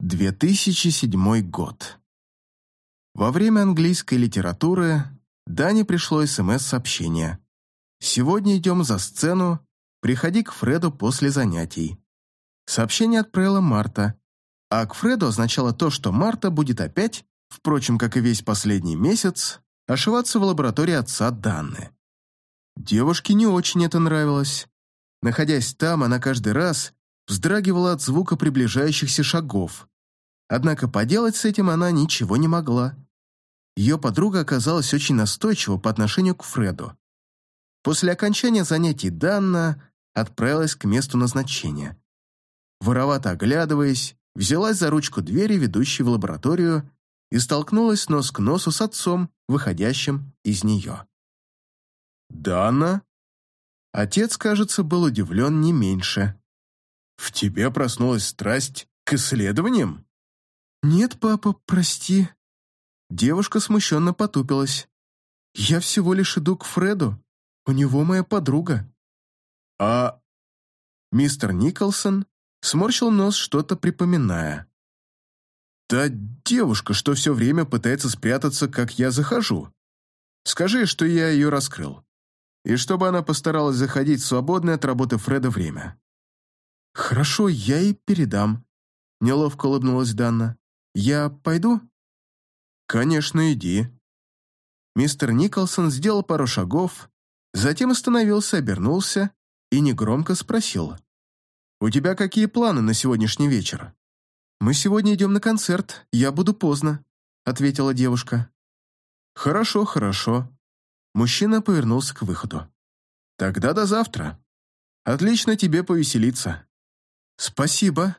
2007 год. Во время английской литературы Дане пришло СМС-сообщение. «Сегодня идем за сцену, приходи к Фреду после занятий». Сообщение отправила Марта, а к Фреду означало то, что Марта будет опять, впрочем, как и весь последний месяц, ошиваться в лаборатории отца Данны. Девушке не очень это нравилось. Находясь там, она каждый раз вздрагивала от звука приближающихся шагов. Однако поделать с этим она ничего не могла. Ее подруга оказалась очень настойчива по отношению к Фреду. После окончания занятий Данна отправилась к месту назначения. Воровато оглядываясь, взялась за ручку двери, ведущей в лабораторию, и столкнулась нос к носу с отцом, выходящим из нее. «Данна?» Отец, кажется, был удивлен не меньше. «В тебе проснулась страсть к исследованиям?» «Нет, папа, прости». Девушка смущенно потупилась. «Я всего лишь иду к Фреду. У него моя подруга». «А...» Мистер Николсон сморщил нос, что-то припоминая. «Та девушка, что все время пытается спрятаться, как я захожу. Скажи, что я ее раскрыл. И чтобы она постаралась заходить в свободное от работы Фреда время». «Хорошо, я ей передам», — неловко улыбнулась Данна. «Я пойду?» «Конечно, иди». Мистер Николсон сделал пару шагов, затем остановился, обернулся и негромко спросил. «У тебя какие планы на сегодняшний вечер?» «Мы сегодня идем на концерт, я буду поздно», — ответила девушка. «Хорошо, хорошо». Мужчина повернулся к выходу. «Тогда до завтра. Отлично тебе повеселиться». «Спасибо».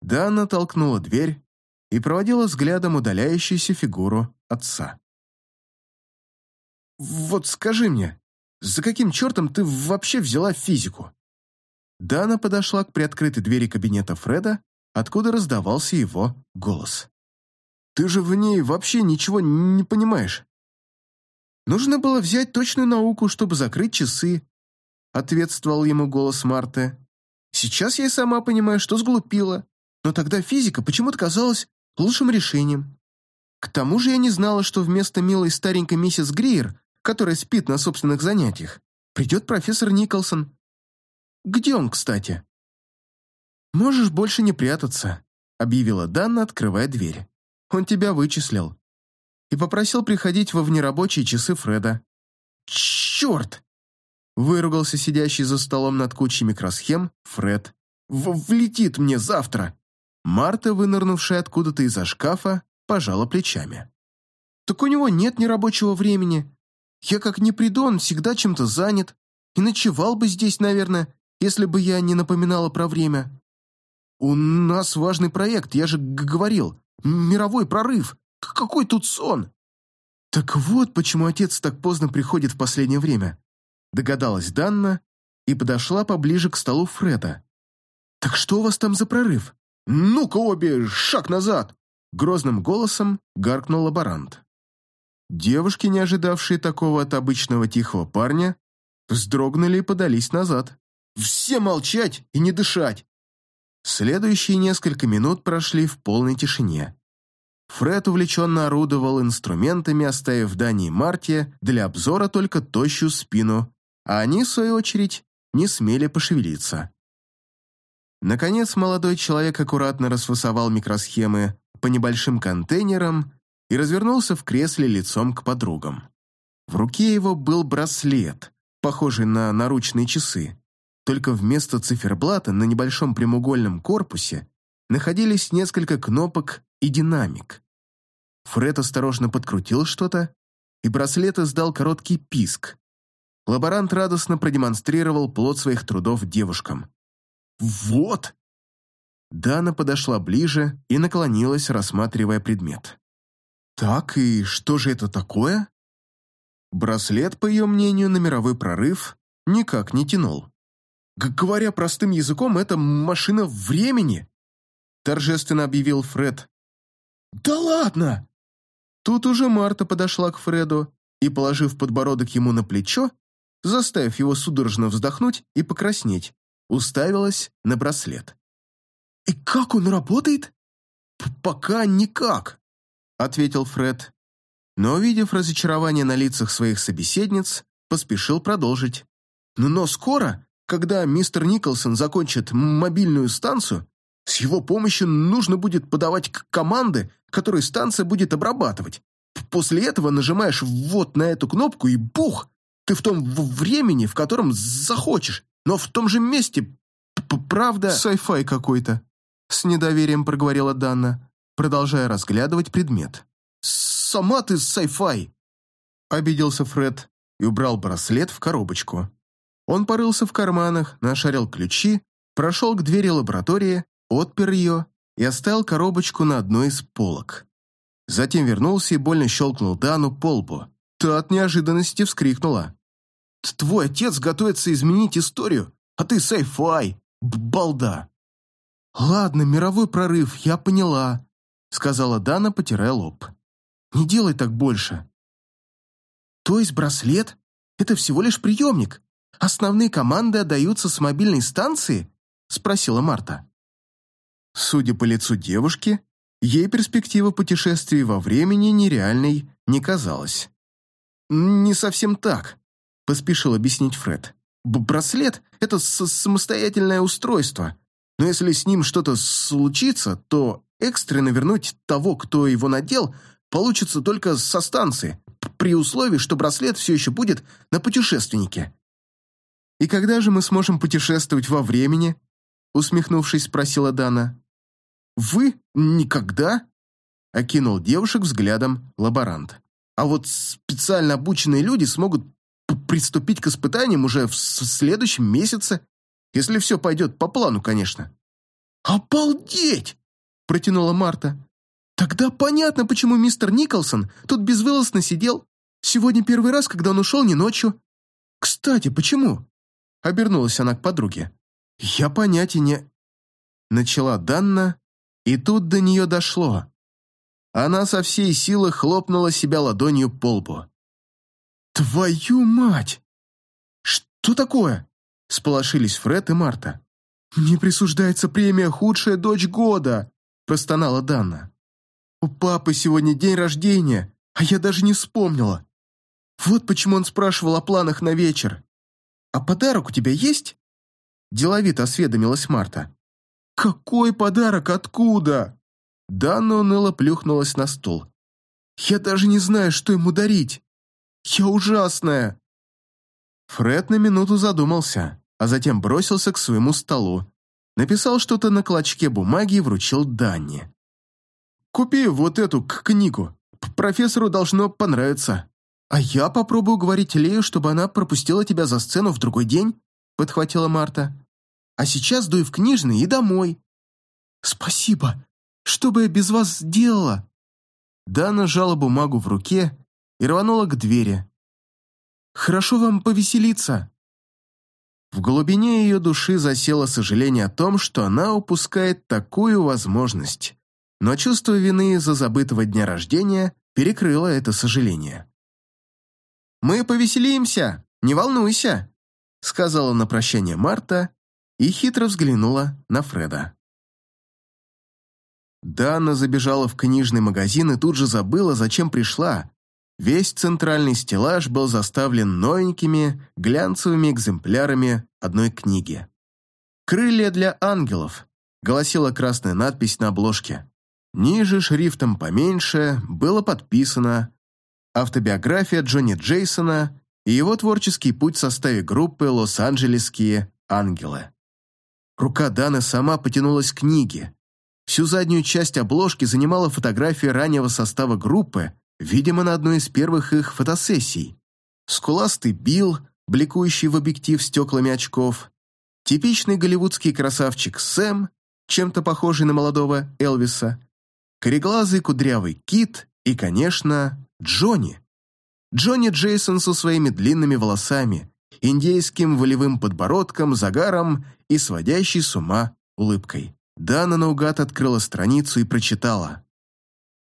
Дана толкнула дверь и проводила взглядом удаляющуюся фигуру отца. «Вот скажи мне, за каким чертом ты вообще взяла физику?» Дана подошла к приоткрытой двери кабинета Фреда, откуда раздавался его голос. «Ты же в ней вообще ничего не понимаешь». «Нужно было взять точную науку, чтобы закрыть часы», ответствовал ему голос Марты. «Сейчас я и сама понимаю, что сглупила, но тогда физика почему-то казалась лучшим решением. К тому же я не знала, что вместо милой старенькой миссис Гриер, которая спит на собственных занятиях, придет профессор Николсон. Где он, кстати?» «Можешь больше не прятаться», — объявила Данна, открывая дверь. «Он тебя вычислил. И попросил приходить во внерабочие часы Фреда». «Черт!» — выругался сидящий за столом над кучей микросхем Фред. В «Влетит мне завтра!» Марта, вынырнувшая откуда-то из-за шкафа, пожала плечами. «Так у него нет нерабочего времени. Я как не приду, он всегда чем-то занят. И ночевал бы здесь, наверное, если бы я не напоминала про время. У нас важный проект, я же говорил. Мировой прорыв. Какой тут сон?» «Так вот, почему отец так поздно приходит в последнее время», догадалась Данна и подошла поближе к столу Фреда. «Так что у вас там за прорыв?» «Ну-ка обе, шаг назад!» Грозным голосом гаркнул лаборант. Девушки, не ожидавшие такого от обычного тихого парня, вздрогнули и подались назад. «Все молчать и не дышать!» Следующие несколько минут прошли в полной тишине. Фред увлеченно орудовал инструментами, оставив Дани и Марте для обзора только тощую спину, а они, в свою очередь, не смели пошевелиться. Наконец, молодой человек аккуратно расфасовал микросхемы по небольшим контейнерам и развернулся в кресле лицом к подругам. В руке его был браслет, похожий на наручные часы, только вместо циферблата на небольшом прямоугольном корпусе находились несколько кнопок и динамик. Фред осторожно подкрутил что-то, и браслет издал короткий писк. Лаборант радостно продемонстрировал плод своих трудов девушкам. «Вот!» Дана подошла ближе и наклонилась, рассматривая предмет. «Так, и что же это такое?» Браслет, по ее мнению, на мировой прорыв никак не тянул. Г «Говоря простым языком, это машина времени!» торжественно объявил Фред. «Да ладно!» Тут уже Марта подошла к Фреду и, положив подбородок ему на плечо, заставив его судорожно вздохнуть и покраснеть, уставилась на браслет. «И как он работает?» «Пока никак», — ответил Фред. Но, увидев разочарование на лицах своих собеседниц, поспешил продолжить. «Но скоро, когда мистер Николсон закончит мобильную станцию, с его помощью нужно будет подавать команды, которые станция будет обрабатывать. После этого нажимаешь вот на эту кнопку и бух! Ты в том времени, в котором захочешь, но в том же месте. Правда... Сай-фай какой-то. С недоверием проговорила Данна, продолжая разглядывать предмет. «Сама ты сай-фай!» Обиделся Фред и убрал браслет в коробочку. Он порылся в карманах, нашарил ключи, прошел к двери лаборатории, отпер ее и оставил коробочку на одной из полок. Затем вернулся и больно щелкнул Дану по лбу. Та от неожиданности вскрикнула. «Твой отец готовится изменить историю, а ты сайфай, балда!» «Ладно, мировой прорыв, я поняла», — сказала Дана, потирая лоб. «Не делай так больше». «То есть браслет — это всего лишь приемник? Основные команды отдаются с мобильной станции?» — спросила Марта. Судя по лицу девушки, ей перспектива путешествий во времени нереальной не казалась. «Не совсем так», — поспешил объяснить Фред. «Браслет — это самостоятельное устройство, но если с ним что-то случится, то экстренно вернуть того, кто его надел, получится только со станции, при условии, что браслет все еще будет на путешественнике». «И когда же мы сможем путешествовать во времени?» усмехнувшись, спросила Дана. «Вы? Никогда?» окинул девушек взглядом лаборант. «А вот специально обученные люди смогут приступить к испытаниям уже в следующем месяце, если все пойдет по плану, конечно». «Обалдеть!» – протянула Марта. «Тогда понятно, почему мистер Николсон тут безвылазно сидел. Сегодня первый раз, когда он ушел не ночью. Кстати, почему?» – обернулась она к подруге. «Я понятия не...» Начала Данна, и тут до нее дошло. Она со всей силы хлопнула себя ладонью по лбу. «Твою мать! Что такое?» – сполошились Фред и Марта. «Мне присуждается премия «Худшая дочь года», – простонала Данна. «У папы сегодня день рождения, а я даже не вспомнила. Вот почему он спрашивал о планах на вечер. А подарок у тебя есть?» Деловито осведомилась Марта. «Какой подарок? Откуда?» Данна уныло плюхнулась на стул. «Я даже не знаю, что ему дарить. Я ужасная!» Фред на минуту задумался, а затем бросился к своему столу, написал что-то на клочке бумаги и вручил Данне. «Купи вот эту книгу. Профессору должно понравиться. А я попробую говорить Лею, чтобы она пропустила тебя за сцену в другой день», подхватила Марта. «А сейчас дуй в книжный и домой». «Спасибо. Что бы я без вас сделала?» Дана сжала бумагу в руке и рванула к двери. «Хорошо вам повеселиться». В глубине ее души засело сожаление о том, что она упускает такую возможность. Но чувство вины за забытого дня рождения перекрыло это сожаление. «Мы повеселимся, не волнуйся», сказала на прощание Марта и хитро взглянула на Фреда. Дана забежала в книжный магазин и тут же забыла, зачем пришла. Весь центральный стеллаж был заставлен новенькими, глянцевыми экземплярами одной книги. «Крылья для ангелов», — гласила красная надпись на обложке. Ниже, шрифтом поменьше, было подписано «Автобиография Джонни Джейсона и его творческий путь в составе группы «Лос-Анджелесские ангелы». Рука Даны сама потянулась к книге. Всю заднюю часть обложки занимала фотография раннего состава группы, видимо, на одной из первых их фотосессий. Скуластый Билл, бликующий в объектив стеклами очков, типичный голливудский красавчик Сэм, чем-то похожий на молодого Элвиса, кореглазый кудрявый Кит и, конечно, Джонни. Джонни Джейсон со своими длинными волосами, индейским волевым подбородком, загаром и сводящей с ума улыбкой. Дана наугад открыла страницу и прочитала.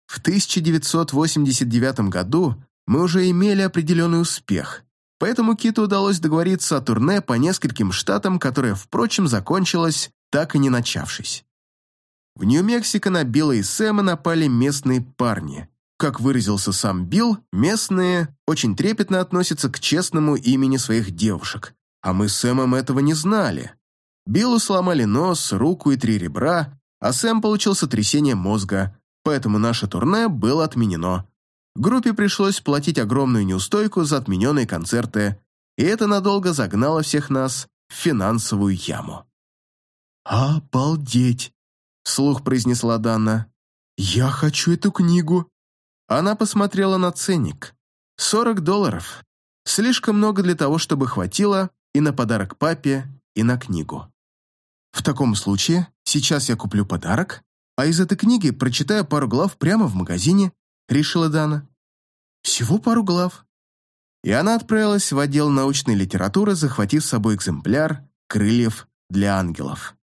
В 1989 году мы уже имели определенный успех, поэтому Киту удалось договориться о турне по нескольким штатам, которое, впрочем, закончилось, так и не начавшись. В Нью-Мексико на Билла и Сэма напали местные парни. Как выразился сам Билл, местные очень трепетно относятся к честному имени своих девушек, а мы с Сэмом этого не знали. Биллу сломали нос, руку и три ребра, а Сэм получил сотрясение мозга, поэтому наше турне было отменено. Группе пришлось платить огромную неустойку за отмененные концерты, и это надолго загнало всех нас в финансовую яму. «Обалдеть!» — вслух произнесла Дана. «Я хочу эту книгу!» Она посмотрела на ценник. «Сорок долларов. Слишком много для того, чтобы хватило и на подарок папе, и на книгу. В таком случае, сейчас я куплю подарок, а из этой книги прочитаю пару глав прямо в магазине», — решила Дана. «Всего пару глав». И она отправилась в отдел научной литературы, захватив с собой экземпляр «Крыльев для ангелов».